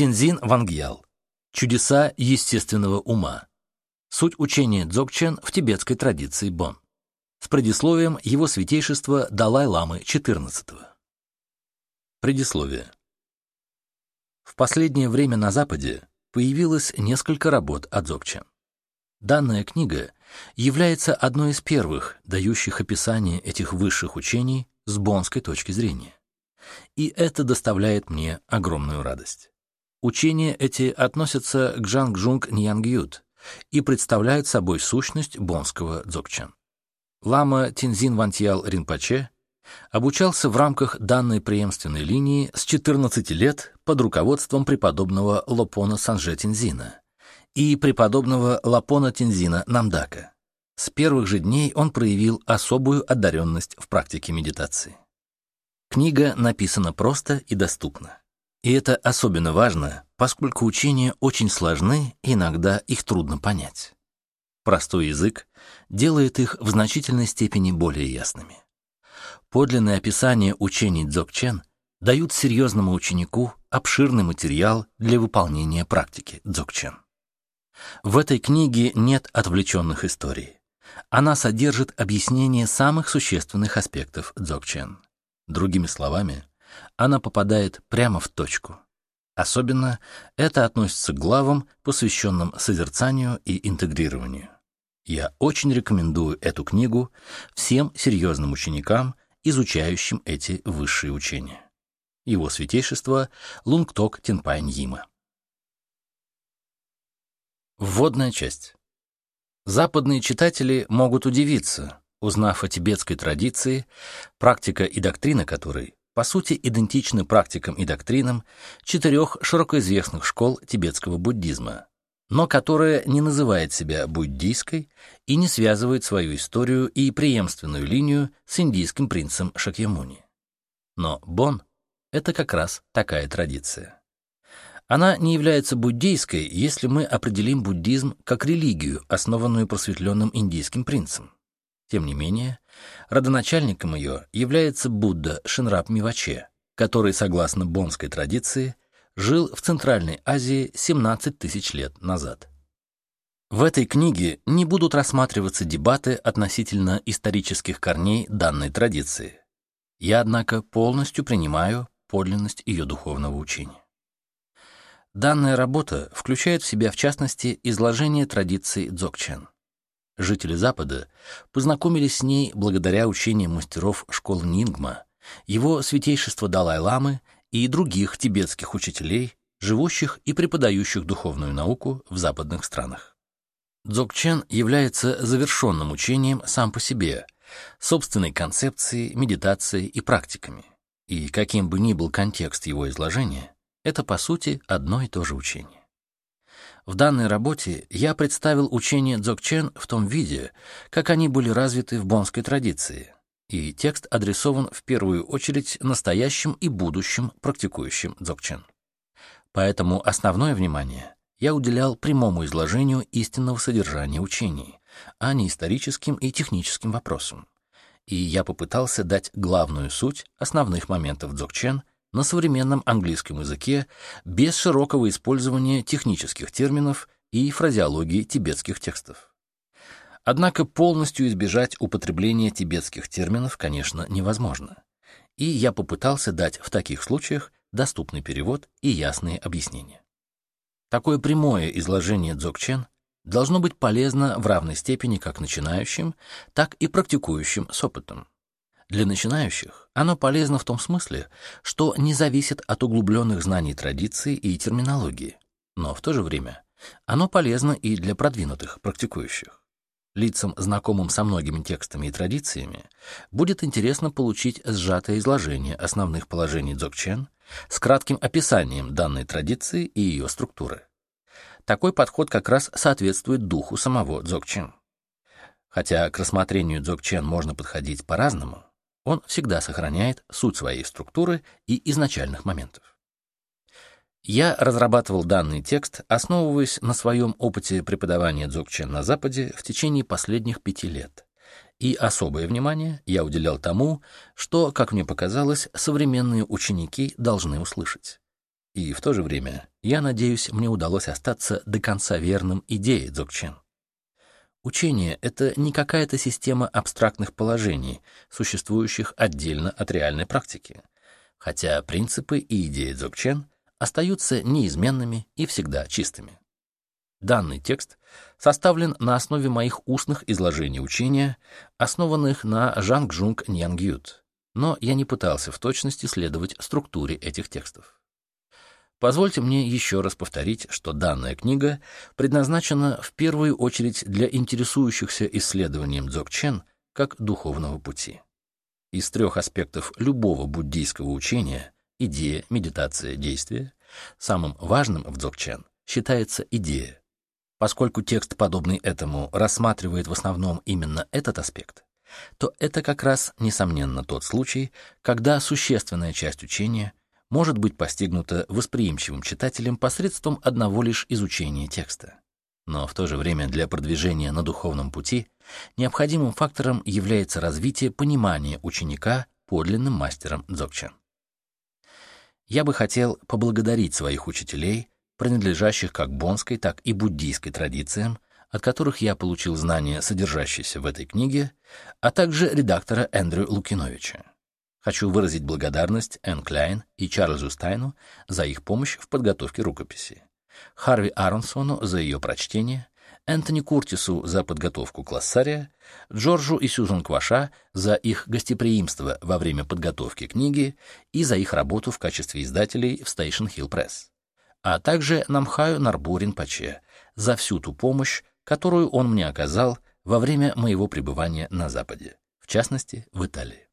Тензин Вангьял. Чудеса естественного ума. Суть учения Дзогчен в тибетской традиции Бон. С предисловием его святейшества Далай-ламы XIV. Предисловие. В последнее время на Западе появилось несколько работ о Дзогчен. Данная книга является одной из первых, дающих описание этих высших учений с бонской точки зрения. И это доставляет мне огромную радость. Учения эти относятся к Джангжунг Ньянгют и представляют собой сущность бонского дзогчен. Лама Тензин Вангьял Ринпоче обучался в рамках данной преемственной линии с 14 лет под руководством преподобного Лопона Санже Тензина и преподобного Лопона Тензина Намдака. С первых же дней он проявил особую одаренность в практике медитации. Книга написана просто и доступно. И это особенно важно, поскольку учения очень сложны, и иногда их трудно понять. Простой язык делает их в значительной степени более ясными. Подлинное описание учений Дзogchen дают серьезному ученику обширный материал для выполнения практики Дзogchen. В этой книге нет отвлеченных историй. Она содержит объяснение самых существенных аспектов Дзogchen. Другими словами, она попадает прямо в точку. Особенно это относится к главам, посвященным созерцанию и интегрированию. Я очень рекомендую эту книгу всем серьезным ученикам, изучающим эти высшие учения. Его святейшество Лунгток Тинпайн Йима. Вводная часть. Западные читатели могут удивиться, узнав о тибетской традиции, практика и доктрина которой по сути идентичны практикам и доктринам четырех широко известных школ тибетского буддизма, но которая не называет себя буддийской и не связывает свою историю и преемственную линию с индийским принцем Шакьямуни. Но Бон — это как раз такая традиция. Она не является буддийской, если мы определим буддизм как религию, основанную просветленным индийским принцем. Тем не менее, родоначальником ее является Будда Шинраб Миваче, который, согласно бонской традиции, жил в Центральной Азии 17 тысяч лет назад. В этой книге не будут рассматриваться дебаты относительно исторических корней данной традиции. Я, однако, полностью принимаю подлинность ее духовного учения. Данная работа включает в себя, в частности, изложение традиций Дзогчен — Жители Запада познакомились с ней благодаря учениям мастеров школ Нингма, его святейшества Далай-ламы и других тибетских учителей, живущих и преподающих духовную науку в западных странах. Дзогчен является завершенным учением сам по себе, собственной концепцией, медитацией и практиками. И каким бы ни был контекст его изложения, это, по сути, одно и то же учение. В данной работе я представил учения Дзогчен в том виде, как они были развиты в бонской традиции, и текст адресован в первую очередь настоящим и будущим практикующим Дзогчен. Поэтому основное внимание я уделял прямому изложению истинного содержания учений, а не историческим и техническим вопросам. И я попытался дать главную суть основных моментов Дзогчен на современном английском языке без широкого использования технических терминов и фразеологии тибетских текстов. Однако полностью избежать употребления тибетских терминов, конечно, невозможно. И я попытался дать в таких случаях доступный перевод и ясные объяснения. Такое прямое изложение дзогчен должно быть полезно в равной степени как начинающим, так и практикующим с опытом. Для начинающих оно полезно в том смысле, что не зависит от углубленных знаний традиции и терминологии, но в то же время оно полезно и для продвинутых практикующих. Лицам, знакомым со многими текстами и традициями, будет интересно получить сжатое изложение основных положений дзогчен с кратким описанием данной традиции и ее структуры. Такой подход как раз соответствует духу самого дзогчен. Хотя к рассмотрению дзогчен можно подходить по-разному, он всегда сохраняет суть своей структуры и изначальных моментов. Я разрабатывал данный текст, основываясь на своем опыте преподавания дзogchen на Западе в течение последних пяти лет. И особое внимание я уделял тому, что, как мне показалось, современные ученики должны услышать. И в то же время, я надеюсь, мне удалось остаться до конца верным идее Дзogchen. Учение — это не какая-то система абстрактных положений, существующих отдельно от реальной практики, хотя принципы и идеи Дзogchen остаются неизменными и всегда чистыми. Данный текст составлен на основе моих устных изложений учения, основанных на Жангжунг Ньянгют, но я не пытался в точности следовать структуре этих текстов. Позвольте мне еще раз повторить, что данная книга предназначена в первую очередь для интересующихся исследованием дзогчен как духовного пути. Из трех аспектов любого буддийского учения — идея, медитация, действие — самым важным в дзогчен считается идея. Поскольку текст, подобный этому, рассматривает в основном именно этот аспект, то это как раз, несомненно, тот случай, когда существенная часть учения может быть постигнута восприимчивым читателем посредством одного лишь изучения текста. Но в то же время для продвижения на духовном пути необходимым фактором является развитие понимания ученика подлинным мастером дзogchen. Я бы хотел поблагодарить своих учителей, принадлежащих как бонской, так и буддийской традициям, от которых я получил знания, содержащиеся в этой книге, а также редактора Эндрю Лукиновича. Хочу выразить благодарность Энн Кляйн и Чарльзу Стайну за их помощь в подготовке рукописи, Харви Аронсону за ее прочтение, Энтони Куртису за подготовку классария, Джорджу и Сьюзан Кваша за их гостеприимство во время подготовки книги и за их работу в качестве издателей в Station Hill Press, а также Намхаю Нарбурин Паче за всю ту помощь, которую он мне оказал во время моего пребывания на Западе, в частности, в Италии.